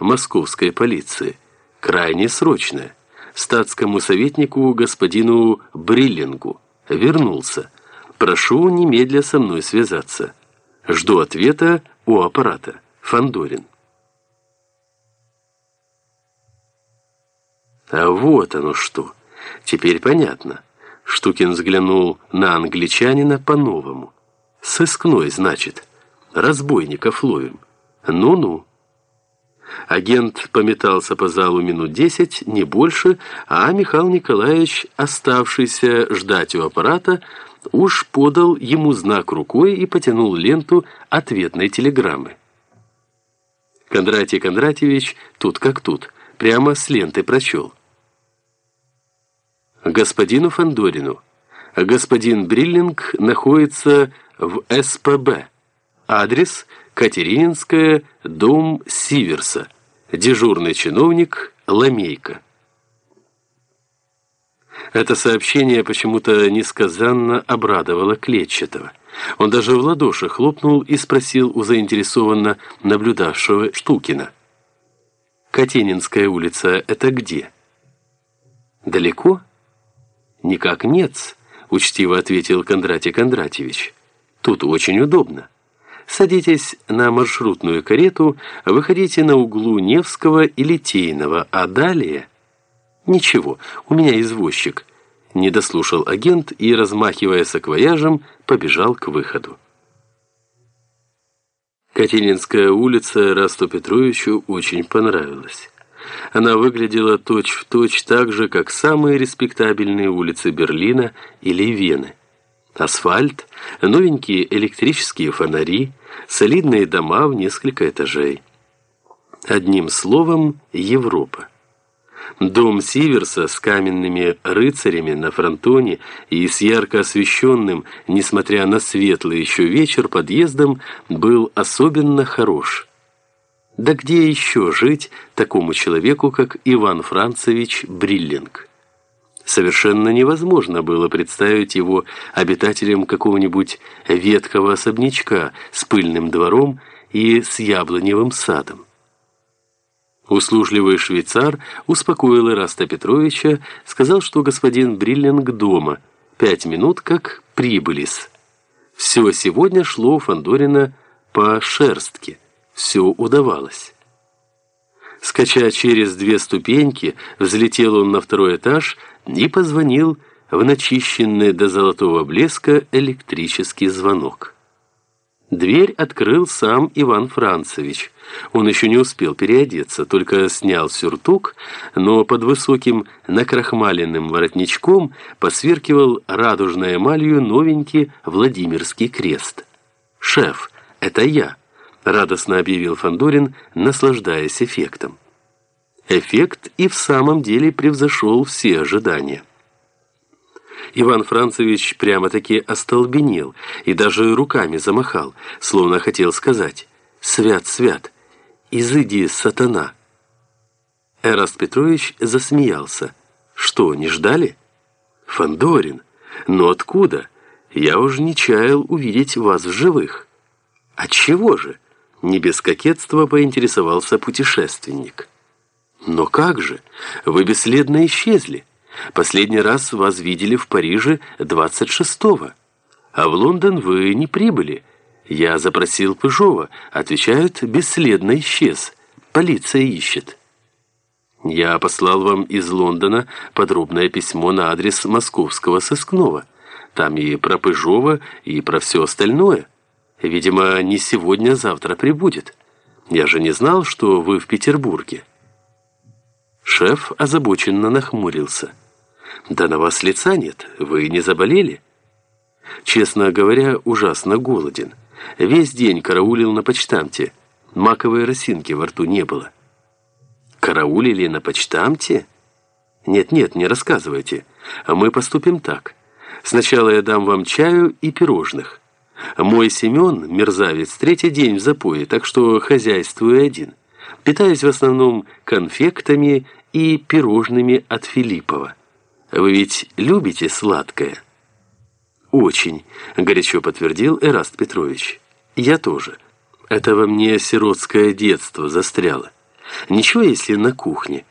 московской полиции. Крайне срочное. Статскому советнику господину Бриллингу. Вернулся. Прошу немедля со мной связаться. Жду ответа у аппарата. Фандорин. А вот оно что. Теперь понятно. Штукин взглянул на англичанина по-новому. Сыскной, значит. Разбойников ловим. Ну-ну. Агент пометался по залу минут десять, не больше, а Михаил Николаевич, оставшийся ждать у аппарата, уж подал ему знак рукой и потянул ленту ответной телеграммы. Кондратий Кондратьевич тут как тут, прямо с ленты прочел. Господину Фандорину. Господин Бриллинг находится в СПБ. Адрес Катерининская, дом Сиверса. Дежурный чиновник Ламейка. Это сообщение почему-то несказанно обрадовало Клетчатого. Он даже в ладоши хлопнул и спросил у заинтересованно наблюдавшего Штукина. «Катенинская улица — это где?» «Далеко?» «Никак нет», — учтиво ответил Кондратий Кондратьевич. «Тут очень удобно. Садитесь на маршрутную карету, выходите на углу Невского и Литейного, а далее...» «Ничего, у меня извозчик», — не дослушал агент и, размахивая саквояжем, побежал к выходу. Катининская улица Расту Петровичу очень понравилась. Она выглядела точь-в-точь точь так же, как самые респектабельные улицы Берлина или Вены. Асфальт, новенькие электрические фонари, солидные дома в несколько этажей. Одним словом, Европа. Дом Сиверса с каменными рыцарями на фронтоне и с ярко освещенным, несмотря на светлый еще вечер, подъездом был особенно хорош. Да где еще жить такому человеку, как Иван Францевич Бриллинг? Совершенно невозможно было представить его обитателем какого-нибудь ветхого особнячка с пыльным двором и с яблоневым садом. Услужливый швейцар успокоил Ираста Петровича, сказал, что господин Бриллинг дома, пять минут как прибылись. Все сегодня шло у Фандорина по шерстке, все удавалось. Скача через две ступеньки, взлетел он на второй этаж и позвонил в начищенный до золотого блеска электрический звонок. Дверь открыл сам Иван Францевич. Он еще не успел переодеться, только снял сюртук, но под высоким накрахмаленным воротничком посверкивал радужной эмалью новенький Владимирский крест. «Шеф, это я!» — радостно объявил Фандорин, наслаждаясь эффектом. Эффект и в самом деле превзошел все ожидания. Иван Францевич прямо-таки остолбенел и даже руками замахал, словно хотел сказать «Свят, свят, изыди, сатана». Эраст Петрович засмеялся. «Что, не ждали?» «Фандорин, но откуда? Я уж не чаял увидеть вас в живых». «Отчего же?» Не без кокетства поинтересовался путешественник. «Но как же? Вы бесследно исчезли». Последний раз вас видели в Париже 26-го. А в Лондон вы не прибыли. Я запросил Пыжова. Отвечают, бесследно исчез. Полиция ищет. Я послал вам из Лондона подробное письмо на адрес московского сыскного. Там и про Пыжова, и про все остальное. Видимо, не сегодня, а завтра прибудет. Я же не знал, что вы в Петербурге. Шеф озабоченно нахмурился. Да на вас лица нет, вы не заболели? Честно говоря, ужасно голоден. Весь день караулил на почтамте. Маковой росинки во рту не было. Караулили на почтамте? Нет-нет, не рассказывайте. А мы поступим так. Сначала я дам вам чаю и пирожных. Мой Семен, мерзавец, третий день в запое, так что хозяйствую один. Питаюсь в основном конфектами и пирожными от Филиппова. Вы ведь любите сладкое?» «Очень», — горячо подтвердил Эраст Петрович. «Я тоже. Это во мне сиротское детство застряло. Ничего, если на кухне.